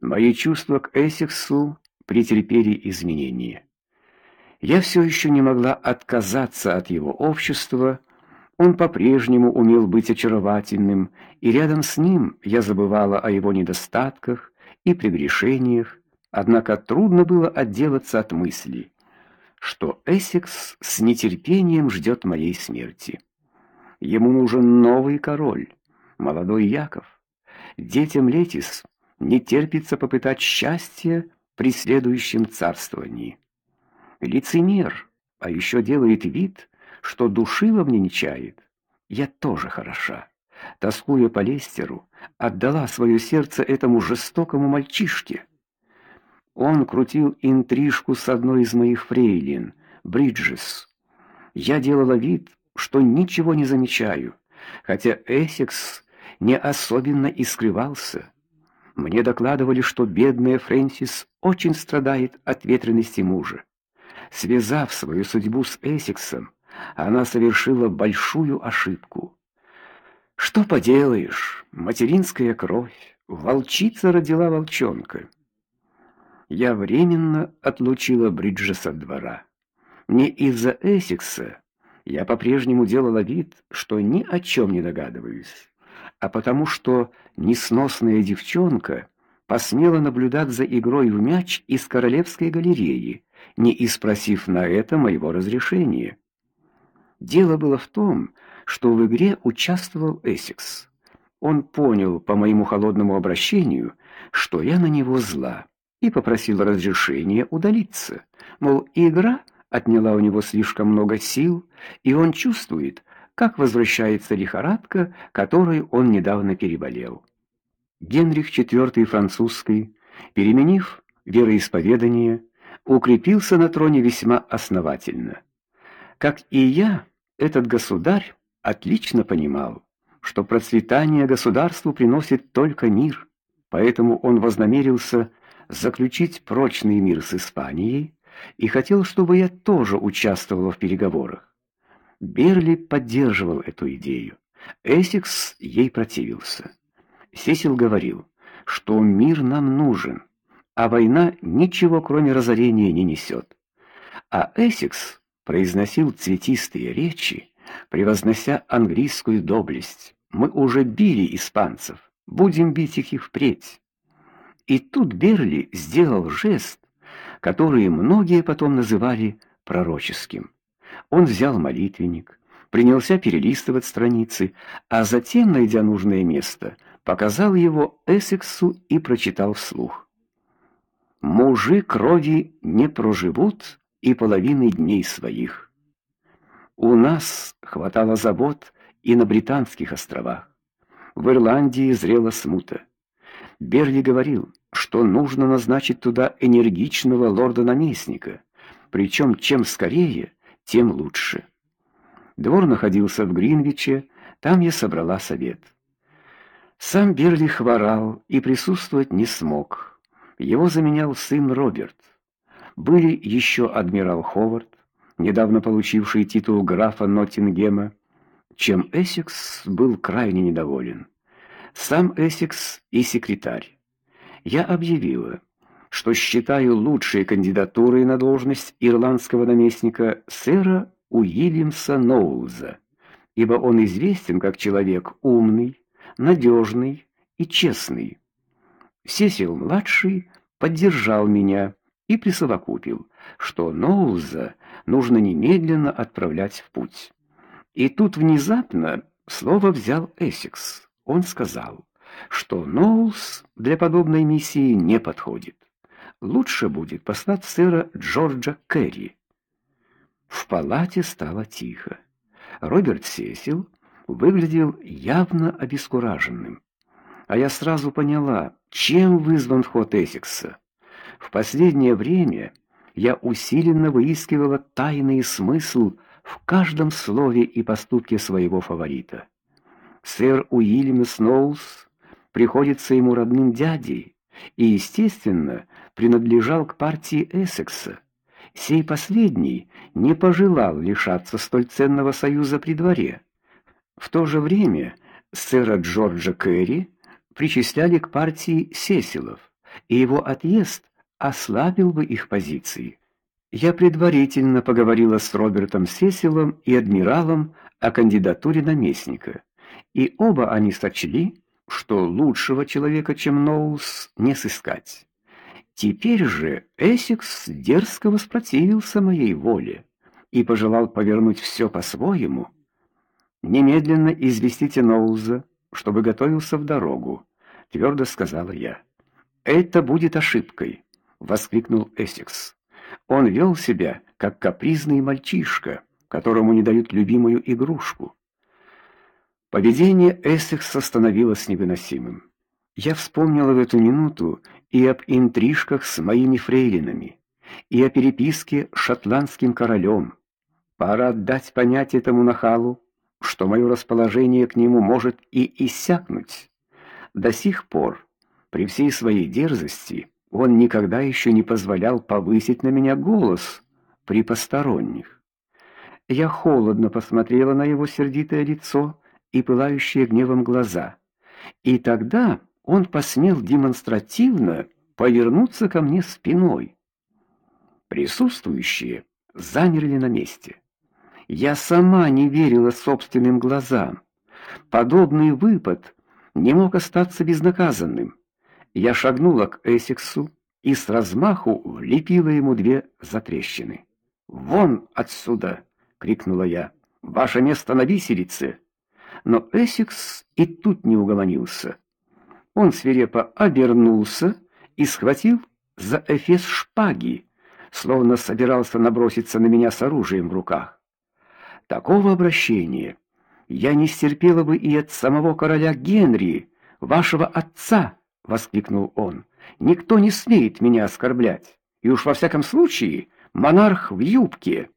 Мои чувства к Эссексу претерпели изменения. Я все еще не могла отказаться от его общества. Он по-прежнему умел быть очаровательным, и рядом с ним я забывала о его недостатках и прегрешениях, однако трудно было отделаться от мысли, что Эссекс с нетерпением ждет моей смерти. Ему нужен новый король, молодой Яков. Детям Летис не терпится попытать счастье при следующем царствовании. Лицемер, а еще делает вид, что души во мне не чает. Я тоже хороша. Тоскуя по Лестеру, отдала свое сердце этому жестокому мальчишке. Он крутил интрижку с одной из моих фрейлин, Бриджес. Я делала вид, что ничего не замечаю, хотя Эссекс не особенно и скрывался. Мне докладывали, что бедная Фрэнсис очень страдает от ветрености мужа. Связав свою судьбу с Эссексом, она совершила большую ошибку. Что поделаешь, материнская кровь, волчица родила волчонка. Я временно отлучила Бриджеса от двора. Не из-за Эссекса я по-прежнему делала вид, что ни о чем не догадываюсь а потому что несносная девчонка посмела наблюдать за игрой в мяч из королевской галереи, не испросив на это моего разрешения. Дело было в том, что в игре участвовал Эссекс. Он понял по моему холодному обращению, что я на него зла, и попросил разрешения удалиться. Мол, игра отняла у него слишком много сил, и он чувствует, как возвращается лихорадка, которой он недавно переболел. Генрих IV французский, переменив вероисповедание, укрепился на троне весьма основательно. Как и я, этот государь отлично понимал, что процветание государству приносит только мир, поэтому он вознамерился заключить прочный мир с Испанией и хотел, чтобы я тоже участвовала в переговорах. Берли поддерживал эту идею. Эссекс ей противился. Сесил говорил, что мир нам нужен, а война ничего, кроме разорения, не несет. А Эссекс произносил цветистые речи, превознося английскую доблесть. Мы уже били испанцев, будем бить их и впредь. И тут Берли сделал жест, который многие потом называли пророческим. Он взял молитвенник, принялся перелистывать страницы, а затем, найдя нужное место, показал его Эссексу и прочитал вслух. Мужи крови не проживут и половины дней своих. У нас хватало забот и на британских островах. В Ирландии зрела смута. Берли говорил, что нужно назначить туда энергичного лорда-наместника, причем чем скорее, тем лучше. Двор находился в Гринвиче, там я собрала совет. Сам Берли хворал и присутствовать не смог. Его заменял сын Роберт. Были еще адмирал Ховард, недавно получивший титул графа Ноттингема, чем Эссекс был крайне недоволен. Сам Эссекс и секретарь. Я объявила, что считаю лучшей кандидатурой на должность ирландского наместника сэра Уильямса Ноулза, ибо он известен как человек умный, надежный и честный. Сесил младший поддержал меня и присовокупил, что Ноулза нужно немедленно отправлять в путь. И тут внезапно слово взял Эссекс. Он сказал, что Ноулс для подобной миссии не подходит лучше будет послать сэра Джорджа Керри. В палате стало тихо. Роберт Сесил выглядел явно обескураженным. А я сразу поняла, чем вызван ход Эссекса. В последнее время я усиленно выискивала тайный смысл в каждом слове и поступке своего фаворита. Сэр Уильям Сноулс приходится ему родным дядей, и, естественно, принадлежал к партии Эссекса. Сей последний не пожелал лишаться столь ценного союза при дворе. В то же время сэра Джорджа Керри причисляли к партии Сесилов, и его отъезд ослабил бы их позиции. Я предварительно поговорила с Робертом Сесилом и адмиралом о кандидатуре наместника, и оба они сочли, что лучшего человека, чем Ноулс, не сыскать. Теперь же Эссекс дерзко воспротивился моей воле и пожелал повернуть все по-своему. Немедленно известите Ноулза, чтобы готовился в дорогу, твердо сказала я. Это будет ошибкой, воскликнул Эссекс. Он вел себя как капризный мальчишка, которому не дают любимую игрушку. Поведение Эссекса становилось невыносимым. Я вспомнила в эту минуту и об интрижках с моими фрейлинами, и о переписке с шотландским королем. Пора дать понять этому нахалу, что мое расположение к нему может и иссякнуть. До сих пор, при всей своей дерзости, он никогда еще не позволял повысить на меня голос при посторонних. Я холодно посмотрела на его сердитое лицо и пылающие гневом глаза. И тогда он посмел демонстративно повернуться ко мне спиной. Присутствующие замерли на месте. Я сама не верила собственным глазам. Подобный выпад не мог остаться безнаказанным. Я шагнула к Эссексу и с размаху влепила ему две затрещины. "Вон отсюда!" крикнула я. "Ваше место на виселице!" Но Эссекс и тут не угомонился. Он свирепо обернулся и схватил за эфес шпаги, словно собирался наброситься на меня с оружием в руках. Такого обращения я не стерпела бы и от самого короля Генри, вашего отца, воскликнул он. Никто не смеет меня оскорблять, и уж во всяком случае монарх в юбке.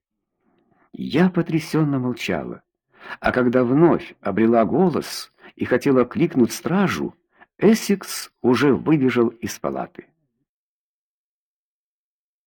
Я потрясенно молчала, а когда вновь обрела голос и хотела кликнуть стражу, Эссекс уже выбежал из палаты.